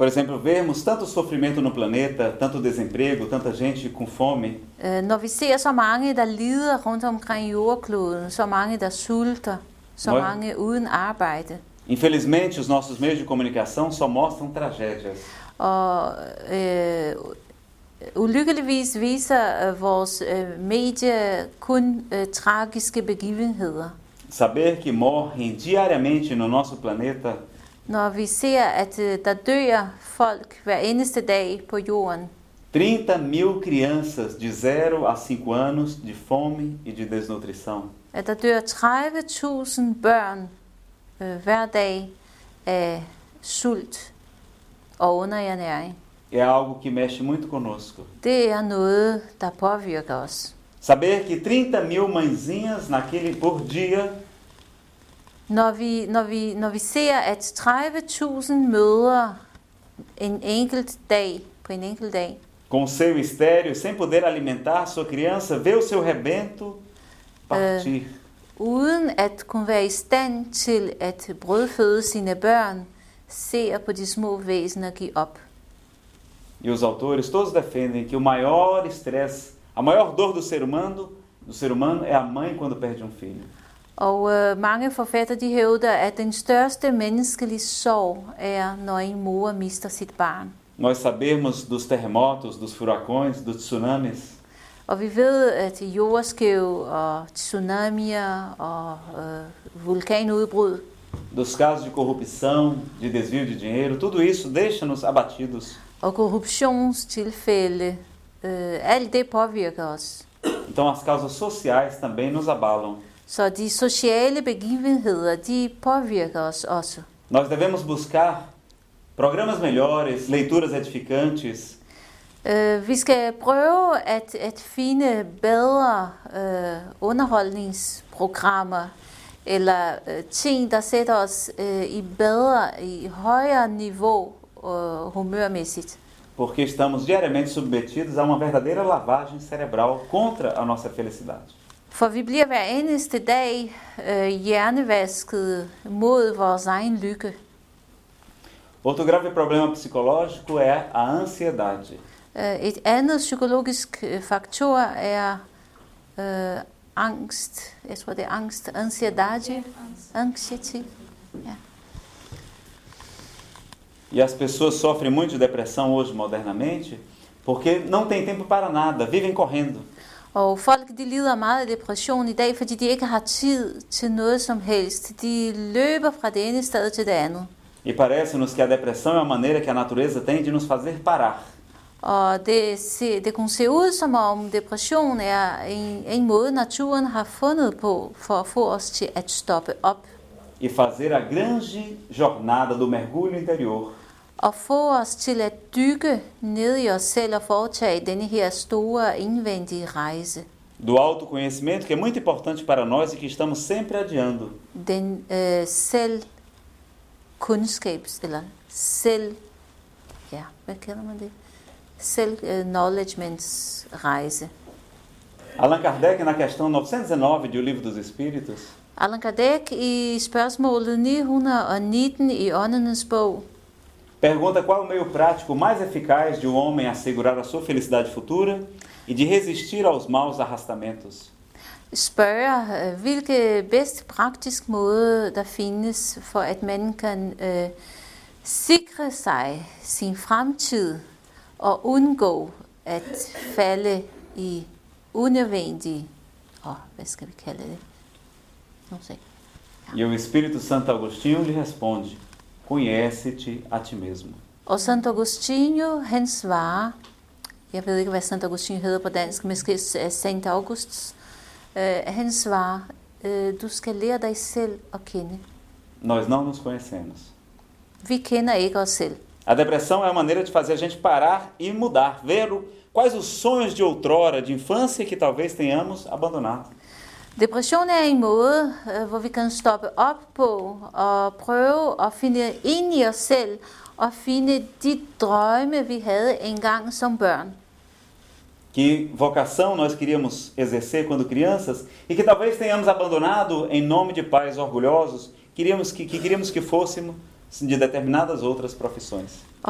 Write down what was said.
Por exemplo, vermos tanto sofrimento no planeta, tanto desemprego, tanta gente com fome, Øh, Når vi ser så mange, der lider rundt omkring jordkloden, så mange, der sulter, så mange uden arbejde. infelizmente os nossos meios de comunicação só mostram tragédias. Og øh, ulykkeligvis viser øh, vores øh, medie kun øh, tragiske begivenheder. Saber que morrem diariamente no nosso planeta Når vi ser, at øh, der dør folk hver eneste dag på jorden, 30 mil crianças de 0 a 5 anos de fome e de desnutrição. at der dør 30.000 børn øh, hver dag af sult og underernæring. É algo que mexe muito conosco. Det er noget, der påvirker os. Saber que 30 mil mãezinhas naquele por dia Når vi, når vi, når vi ser, at 30.000 mødre en enkelt dag, på en enkelt dag, com seu estéreo, sem poder alimentar sua criança, vê o seu rebento partir. uden at kunne være i stand til at brødføde sine børn, ser på de små væsener give op. E os autores todos defendem que o maior estresse, a maior dor do ser humano, do ser humano é a mãe quando perde um filho. Og øh, mange forfatter de hævder, at den største menneskelige sorg er, når en mor mister sit barn. Nós sabermos dos terremotos, dos furacões, dos tsunamis, Og vi ved, at jordskæv og tsunamier og øh, vulkanudbrud dos casos de corrupção, de desvio de dinheiro, tudo isso deixa-nos abatidos. og korruptionstilfælde, øh, alt det påvirker os. Então as causas sociais também nos abalam. Så de sociale begivenheder, de påvirker os også. Nós devemos buscar programas melhores, leituras edificantes, Øh, vi skal prøve at, at finde bedre øh, underholdningsprogrammer, eller øh, ting, der sætter os øh, i bedre, i højere niveau øh, humørmæssigt. porque estamos diariamente submetidos a uma verdadeira lavagem cerebral contra a nossa felicidade. For vi bliver hver eneste dag øh, hjernevasket mod vores egen lykke. Outro grave problema psicológico é a ansiedade. Øh, et andet psykologisk øh, faktor er øh, angst. Jeg tror, det er angst. Ansiedade. Anxiety. Ja. E as pessoas sofrem muito de depressão hoje, modernamente, porque não tem tempo para nada, vivem correndo. Og folk de lider meget af depression i dag, fordi de ikke har tid til noget som helst. De løber fra det ene sted til det andet. E parece-nos que a depressão é a maneira que a natureza tem de nos fazer parar. Og det, se, det kunne se ud som om depression er en, en måde, naturen har fundet på for at få os til at stoppe op. E fazer a grande jornada do mergulho interior, Og få os til at dykke ned i os selv og foretage denne her store indvendige rejse. do autoconhecimento, que é muito importante para nós e que estamos sempre adiando. Den øh, selvkundskabs, eller selv, ja, hvad kalder man det? Selv-knowledgements rejse. Allan Kardec, na questão 919 de O Livro dos Espíritos, Allan Kardec i spørgsmålet 919 i Åndenes bog pergunta qual é o meio prático mais eficaz de um homem assegurar a sua felicidade futura e de resistir aos maus arrastamentos. spørger, øh, hvilke bedst praktisk måde der findes for, at man kan øh, sikre sig sin fremtid og undgå at falde i unødvendige, åh, hvad skal vi kalde det? Nu se. E o Espírito Santo Agostinho lhe responde: Conhece-te a ti mesmo. Og Sankt Augustinho, han svarer, jeg ved ikke, hvad Sankt Augustinho hedder på dansk, måske Sankt Augusts, øh, han svarer, øh, du skal lære dig selv at kende. Nós não nos conhecemos. Vi kender ikke os selv. A depressão é a maneira de fazer a gente parar e mudar, ver o, quais os sonhos de outrora, de infância, que talvez tenhamos abandonado. Depression er en måde, hvor vi kan stoppe op på og prøve at finde ind i os selv og finde de drømme, vi havde engang som børn. Que vocação nós queríamos exercer quando crianças e que talvez tenhamos abandonado em nome de pais orgulhosos, queríamos que, que queríamos que fôssemos de determinadas outras profissões.